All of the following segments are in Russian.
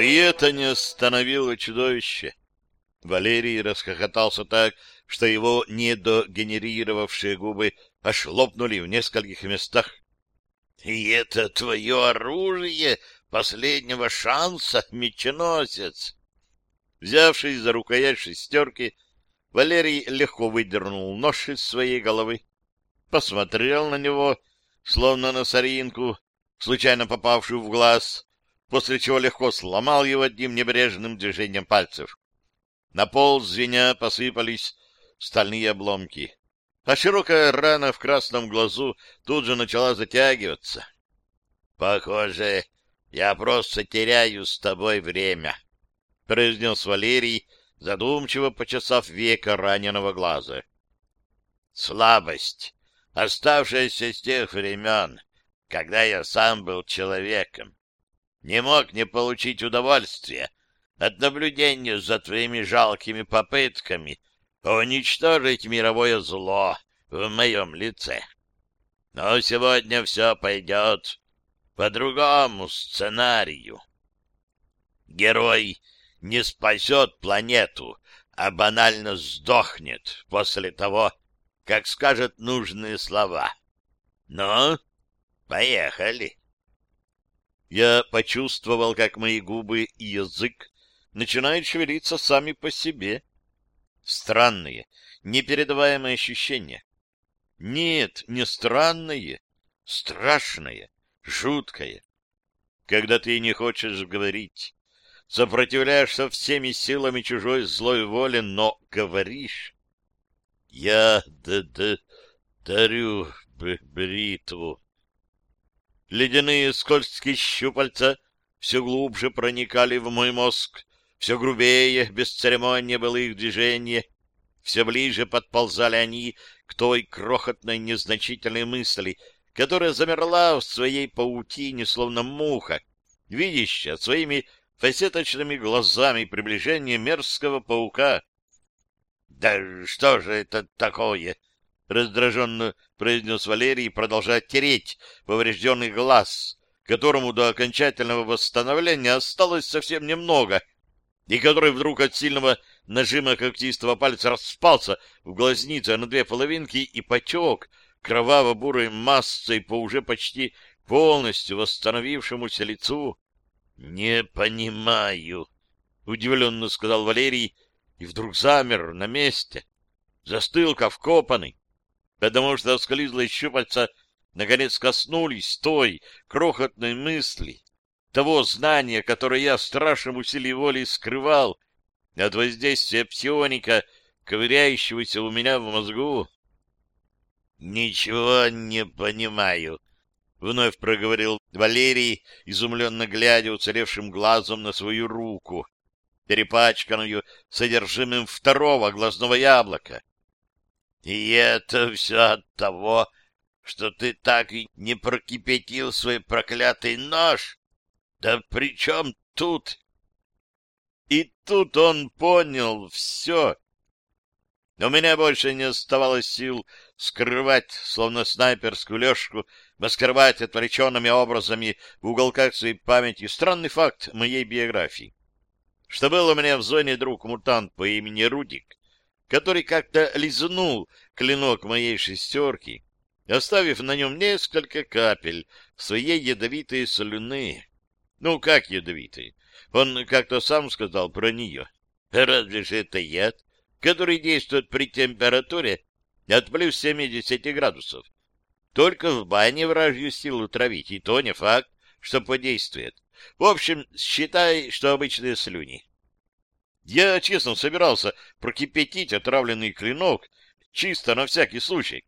И это не остановило чудовище. Валерий расхохотался так, что его недогенерировавшие губы аж лопнули в нескольких местах. — И это твое оружие последнего шанса, меченосец! Взявшись за рукоять шестерки, Валерий легко выдернул нож из своей головы, посмотрел на него, словно на соринку, случайно попавшую в глаз, после чего легко сломал его одним небрежным движением пальцев. На пол звеня посыпались стальные обломки, а широкая рана в красном глазу тут же начала затягиваться. — Похоже, я просто теряю с тобой время, — произнес Валерий, задумчиво почесав века раненого глаза. — Слабость, оставшаяся с тех времен, когда я сам был человеком. Не мог не получить удовольствия от наблюдения за твоими жалкими попытками уничтожить мировое зло в моем лице. Но сегодня все пойдет по другому сценарию. Герой не спасет планету, а банально сдохнет после того, как скажет нужные слова. Ну, поехали. Я почувствовал, как мои губы и язык начинают шевелиться сами по себе. Странные, непередаваемые ощущения. Нет, не странные, страшное, жуткое. Когда ты не хочешь говорить, сопротивляешься всеми силами чужой злой воли, но говоришь. Я да-да дарю бритву. Ледяные скользкие щупальца все глубже проникали в мой мозг, все грубее, без церемонии было их движение, все ближе подползали они к той крохотной незначительной мысли, которая замерла в своей паутине, словно муха, видящая своими фасеточными глазами приближение мерзкого паука. — Да что же это такое? — раздраженно произнес Валерий, продолжая тереть поврежденный глаз, которому до окончательного восстановления осталось совсем немного — и который вдруг от сильного нажима когтистого пальца распался в глазнице на две половинки и потек кроваво-бурой массой по уже почти полностью восстановившемуся лицу. — Не понимаю, — удивленно сказал Валерий, и вдруг замер на месте, застыл, как вкопанный, потому что скользлые щупальца наконец коснулись той крохотной мысли, того знания, которое я в страшном усилии воли скрывал от воздействия псионика, ковыряющегося у меня в мозгу. — Ничего не понимаю, — вновь проговорил Валерий, изумленно глядя уцелевшим глазом на свою руку, перепачканную содержимым второго глазного яблока. — И это все от того, что ты так и не прокипятил свой проклятый нож? Да при чем тут? И тут он понял все. У меня больше не оставалось сил скрывать, словно снайперскую лёжку, маскировать отвлеченными образами в уголках своей памяти странный факт моей биографии. Что был у меня в зоне друг-мутант по имени Рудик, который как-то лизнул клинок моей шестерки, оставив на нем несколько капель своей ядовитой слюны. Ну, как ядовитый? Он как-то сам сказал про нее. Разве же это яд, который действует при температуре от плюс 70 градусов? Только в бане вражью силу травить, и то не факт, что подействует. В общем, считай, что обычные слюни. Я, честно, собирался прокипятить отравленный клинок чисто на всякий случай,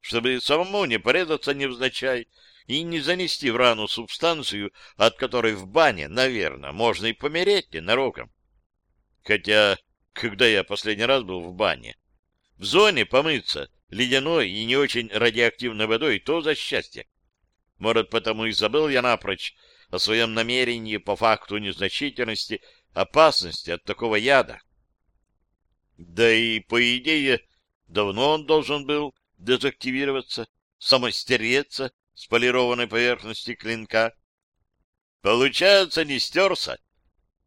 чтобы самому не порезаться невзначай и не занести в рану субстанцию, от которой в бане, наверное, можно и помереть ненароком. Хотя, когда я последний раз был в бане, в зоне помыться ледяной и не очень радиоактивной водой, то за счастье. Может, потому и забыл я напрочь о своем намерении по факту незначительности опасности от такого яда. Да и, по идее, давно он должен был дезактивироваться, самостереться с полированной поверхности клинка. Получается, не стерся,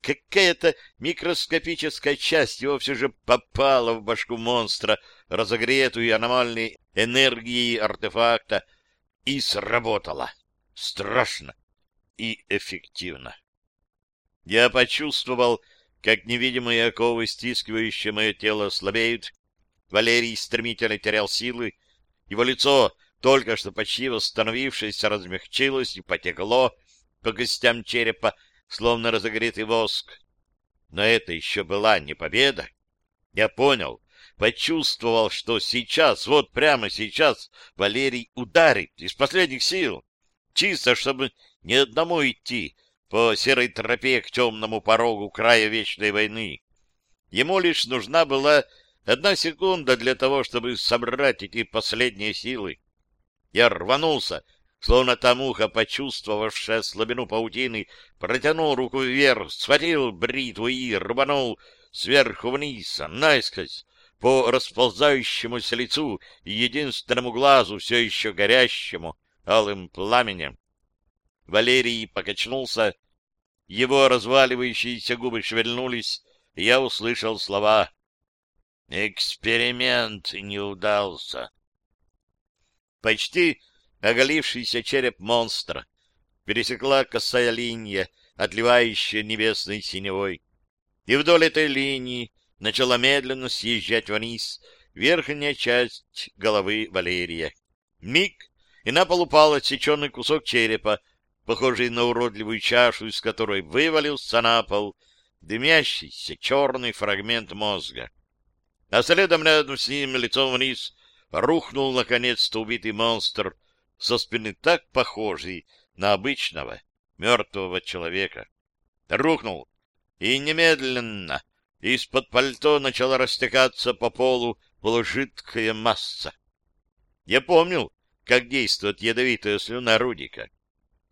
какая-то микроскопическая часть его все же попала в башку монстра, разогретую аномальной энергией артефакта, и сработала. Страшно и эффективно. Я почувствовал, как невидимые оковы, стискивающие мое тело, слабеют. Валерий стремительно терял силы. Его лицо, только что почти восстановившееся, размягчилось и потекло по костям черепа, словно разогретый воск. Но это еще была не победа. Я понял, почувствовал, что сейчас, вот прямо сейчас, Валерий ударит из последних сил, чисто чтобы ни одному идти по серой тропе к темному порогу края вечной войны. Ему лишь нужна была одна секунда для того, чтобы собрать эти последние силы. Я рванулся, словно та муха, почувствовавшая слабину паутины, протянул руку вверх, схватил бритву и рванул сверху вниз, наискось, по расползающемуся лицу и единственному глазу, все еще горящему алым пламенем. Валерий покачнулся, его разваливающиеся губы шевельнулись, и я услышал слова «Эксперимент не удался». Почти оголившийся череп монстра пересекла косая линия, отливающая небесной синевой. И вдоль этой линии начала медленно съезжать вниз верхняя часть головы Валерия. Миг, и на пол упал отсеченный кусок черепа, похожий на уродливую чашу, из которой вывалился на пол дымящийся черный фрагмент мозга. А следом рядом с ним, лицом вниз, рухнул наконец-то убитый монстр, со спины так похожий на обычного мертвого человека. Рухнул, и немедленно из-под пальто начала растекаться по полу полужидкая масса. Я помнил, как действует ядовитая слюна Рудика.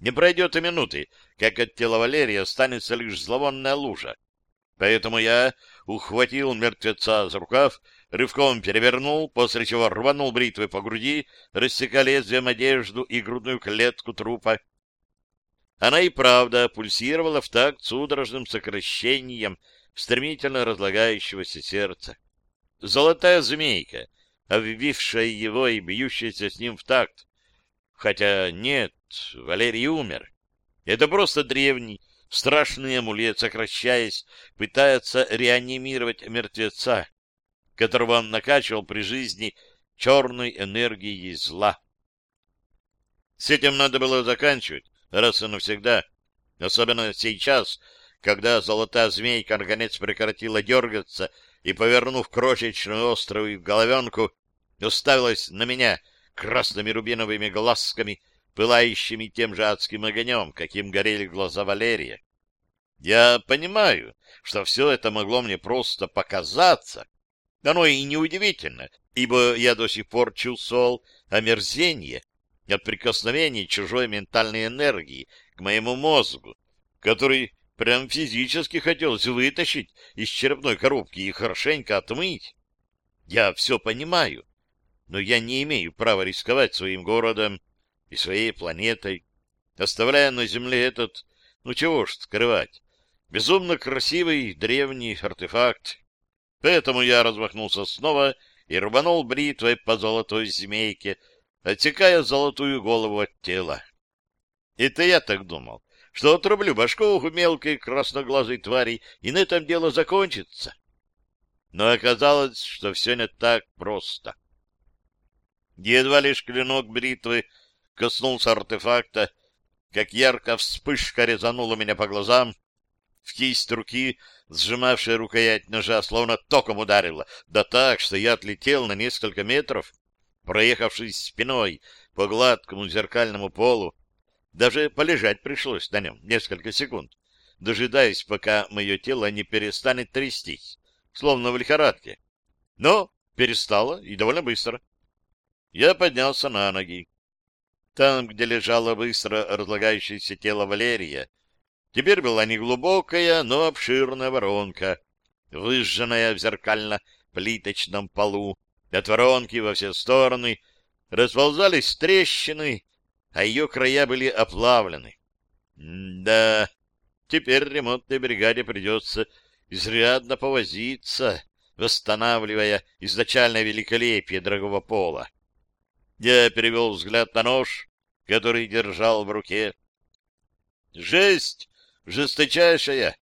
Не пройдет и минуты, как от тела Валерия останется лишь зловонная лужа. Поэтому я ухватил мертвеца за рукав, рывком перевернул, после чего рванул бритвой по груди, рассекая лезвием одежду и грудную клетку трупа. Она и правда пульсировала в такт судорожным сокращением стремительно разлагающегося сердца. Золотая змейка, обвившая его и бьющаяся с ним в такт. Хотя нет, Валерий умер. Это просто древний, страшный амулет, сокращаясь, пытается реанимировать мертвеца, которого он накачивал при жизни черной энергией зла. С этим надо было заканчивать, раз и навсегда. Особенно сейчас, когда золотая змейка наконец прекратила дергаться и, повернув крошечную острую головенку, уставилась на меня красными рубиновыми глазками, пылающими тем же адским огнем, каким горели глаза Валерия. Я понимаю, что все это могло мне просто показаться. Оно и неудивительно, ибо я до сих пор чувствовал омерзение от прикосновения чужой ментальной энергии к моему мозгу, который прям физически хотелось вытащить из черепной коробки и хорошенько отмыть. Я все понимаю, но я не имею права рисковать своим городом, и своей планетой, оставляя на Земле этот, ну чего ж скрывать, безумно красивый древний артефакт. Поэтому я размахнулся снова и рванул бритвой по золотой змейке, отсекая золотую голову от тела. Это я так думал, что отрублю башку у мелкой красноглазой твари, и на этом дело закончится. Но оказалось, что все не так просто. Едва лишь клинок бритвы коснулся артефакта, как ярко вспышка резанула меня по глазам, в кисть руки, сжимавшая рукоять ножа, словно током ударила, да так, что я отлетел на несколько метров, проехавшись спиной по гладкому зеркальному полу. Даже полежать пришлось на нем несколько секунд, дожидаясь, пока мое тело не перестанет трястись, словно в лихорадке. Но перестало, и довольно быстро. Я поднялся на ноги. Там, где лежало быстро разлагающееся тело Валерия, теперь была неглубокая, но обширная воронка, выжженная в зеркально-плиточном полу. От воронки во все стороны расползались трещины, а ее края были оплавлены. да, теперь ремонтной бригаде придется изрядно повозиться, восстанавливая изначальное великолепие дорогого пола. Я перевел взгляд на нож, который держал в руке. Жесть! Жесточайшая!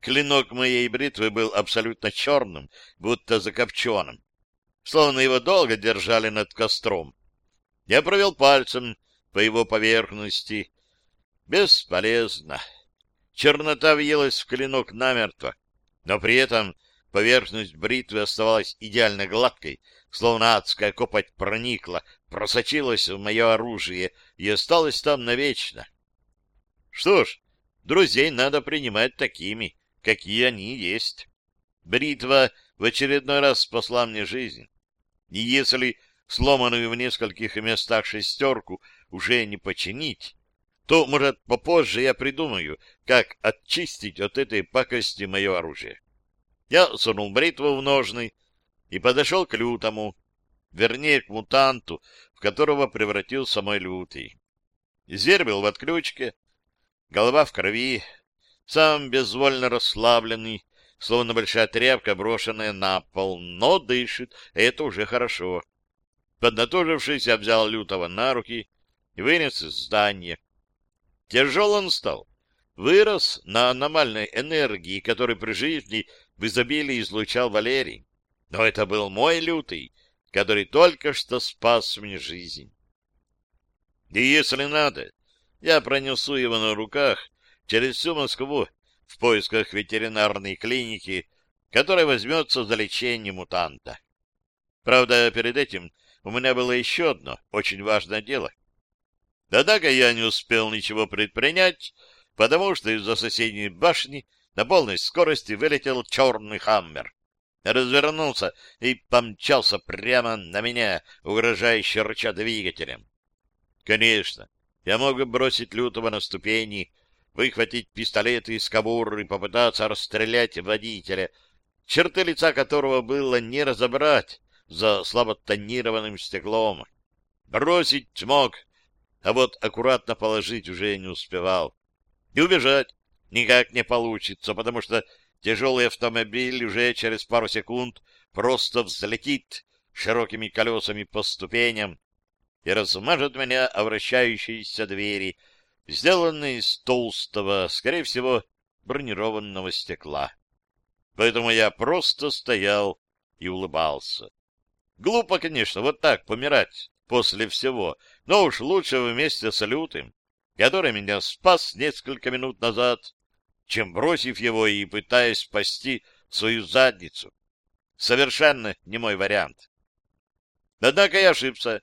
Клинок моей бритвы был абсолютно черным, будто закопченным, словно его долго держали над костром. Я провел пальцем по его поверхности. Бесполезно. Чернота въелась в клинок намертво, но при этом поверхность бритвы оставалась идеально гладкой, словно адская копоть проникла, просочилась в мое оружие и осталась там навечно. Что ж, друзей надо принимать такими, какие они есть. Бритва в очередной раз спасла мне жизнь. И если сломанную в нескольких местах шестерку уже не починить, то, может, попозже я придумаю, как очистить от этой пакости мое оружие. Я сунул бритву в ножны и подошел к лютому, вернее, к мутанту, в которого превратился мой лютый. Зверь был в отключке, голова в крови, сам безвольно расслабленный, словно большая тряпка, брошенная на пол, но дышит, это уже хорошо. Поднатужившись, я взял лютого на руки и вынес из здания. Тяжел он стал, вырос на аномальной энергии, которой при жизни в изобилии излучал Валерий. Но это был мой лютый, который только что спас мне жизнь. И если надо, я пронесу его на руках через всю Москву в поисках ветеринарной клиники, которая возьмется за лечение мутанта. Правда, перед этим у меня было еще одно очень важное дело. Однако я не успел ничего предпринять, потому что из-за соседней башни на полной скорости вылетел черный хаммер. Развернулся и помчался прямо на меня, угрожающе рыча двигателем. Конечно, я мог бы бросить лютого на ступени, выхватить пистолет из кобуры и попытаться расстрелять водителя, черты лица которого было не разобрать за слабо тонированным стеклом. Бросить смог, а вот аккуратно положить уже не успевал. И убежать никак не получится, потому что тяжелый автомобиль уже через пару секунд просто взлетит широкими колесами по ступеням, и размажет меня о вращающиеся двери, сделанные из толстого, скорее всего, бронированного стекла. Поэтому я просто стоял и улыбался. Глупо, конечно, вот так помирать после всего, но уж лучше вместе с Лютым, который меня спас несколько минут назад, чем бросив его и пытаясь спасти свою задницу. Совершенно не мой вариант. Однако я ошибся.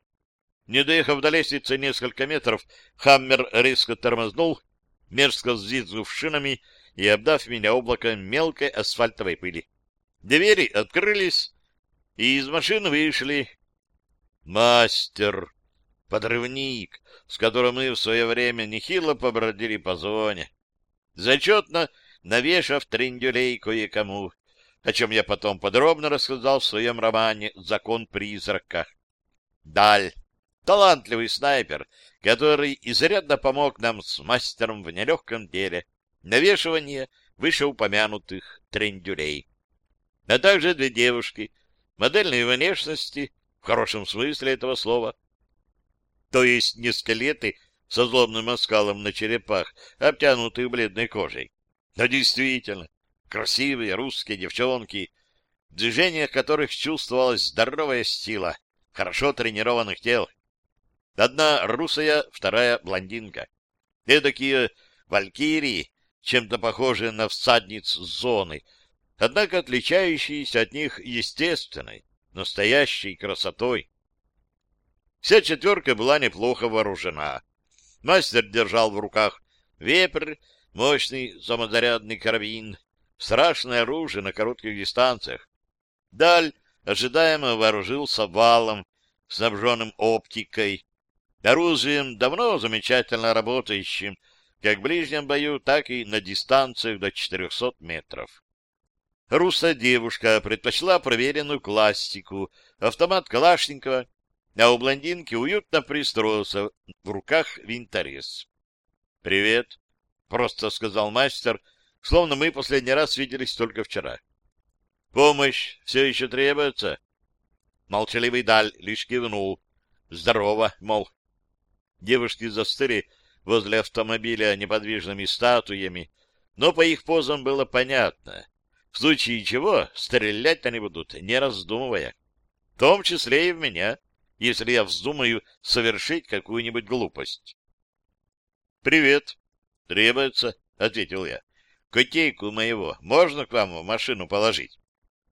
Не доехав до лестницы несколько метров, Хаммер резко тормознул, мерзко взвизгнув шинами и обдав меня облаком мелкой асфальтовой пыли. Двери открылись, и из машины вышли мастер, подрывник, с которым мы в свое время нехило побродили по зоне, зачетно навешав трендюлей кое-кому, о чем я потом подробно рассказал в своем романе «Закон призрака». Даль талантливый снайпер, который изрядно помог нам с мастером в нелегком деле навешивания вышеупомянутых трендюлей. А также две девушки модельной внешности, в хорошем смысле этого слова. То есть не скелеты со злобным оскалом на черепах, обтянутые бледной кожей, но действительно красивые русские девчонки, в движениях которых чувствовалась здоровая сила хорошо тренированных тел. Одна русая, вторая блондинка. Эдакие валькирии, чем-то похожие на всадниц зоны, однако отличающиеся от них естественной, настоящей красотой. Вся четверка была неплохо вооружена. Мастер держал в руках вепрь, мощный самозарядный карабин, страшное оружие на коротких дистанциях. Даль ожидаемо вооружился валом, снабженным оптикой, оружием, давно замечательно работающим как в ближнем бою, так и на дистанциях до 400 метров. Русская девушка предпочла проверенную классику, автомат Калашникова, а у блондинки уютно пристроился в руках винторез. — Привет! просто сказал мастер, словно мы последний раз виделись только вчера. Помощь все еще требуется? Молчаливый Даль лишь кивнул. Здорово, мол. Девушки застыли возле автомобиля неподвижными статуями, но по их позам было понятно. В случае чего стрелять они будут, не раздумывая. В том числе и в меня, если я вздумаю совершить какую-нибудь глупость. — Привет. — Требуется, — ответил я. — Котейку моего можно к вам в машину положить?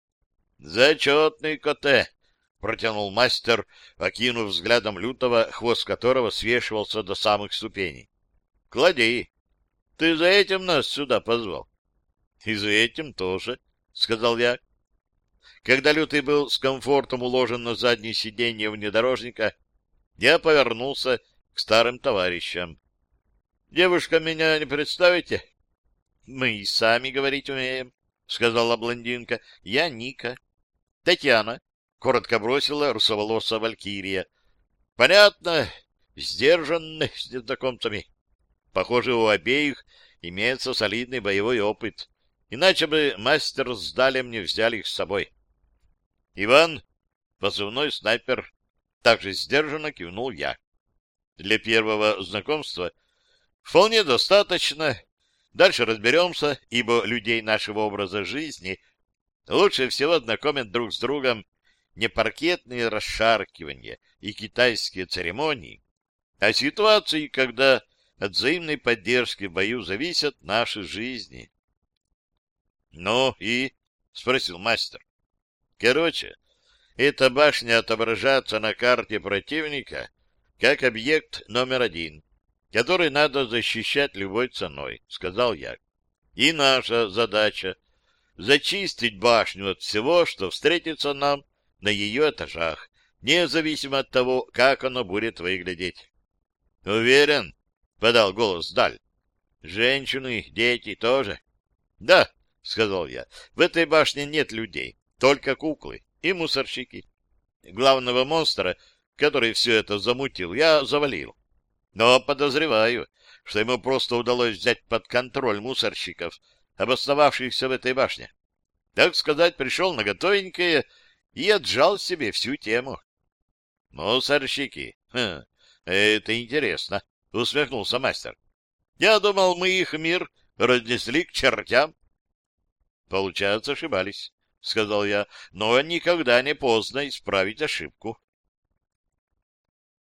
— Зачетный коте, — протянул мастер, окинув взглядом лютого, хвост которого свешивался до самых ступеней. — Клади. Ты за этим нас сюда позвал? — И за этим тоже, — сказал я. Когда лютый был с комфортом уложен на заднее сиденье внедорожника, я повернулся к старым товарищам. — Девушка, меня не представите? — Мы и сами говорить умеем, — сказала блондинка. — Я Ника. — Татьяна, — коротко бросила русоволосая валькирия. — Понятно, сдержанных с незнакомцами. Похоже, у обеих имеется солидный боевой опыт, иначе бы мастер с Далем не взяли их с собой. — Иван, позывной снайпер, также сдержанно кивнул я. Для первого знакомства — Вполне достаточно. Дальше разберемся, ибо людей нашего образа жизни лучше всего знакомят друг с другом не паркетные расшаркивания и китайские церемонии, а ситуации, когда от взаимной поддержки в бою зависят наши жизни. — Ну и? — спросил мастер. — Короче, эта башня отображается на карте противника как объект номер один который надо защищать любой ценой, — сказал я. И наша задача — зачистить башню от всего, что встретится нам на ее этажах, независимо от того, как оно будет выглядеть. — Уверен? — подал голос Даль. — Женщины, дети тоже? — Да, — сказал я, — в этой башне нет людей, только куклы и мусорщики. Главного монстра, который все это замутил, я завалил. Но подозреваю, что ему просто удалось взять под контроль мусорщиков, обосновавшихся в этой башне. Так сказать, пришел на готовенькое и отжал себе всю тему. — Мусорщики? Хм, это интересно, — усмехнулся мастер. — Я думал, мы их мир разнесли к чертям. — Получается, ошибались, — сказал я, — но никогда не поздно исправить ошибку.